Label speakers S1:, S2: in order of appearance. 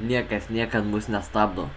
S1: niekas niekad mūsų nestabdo.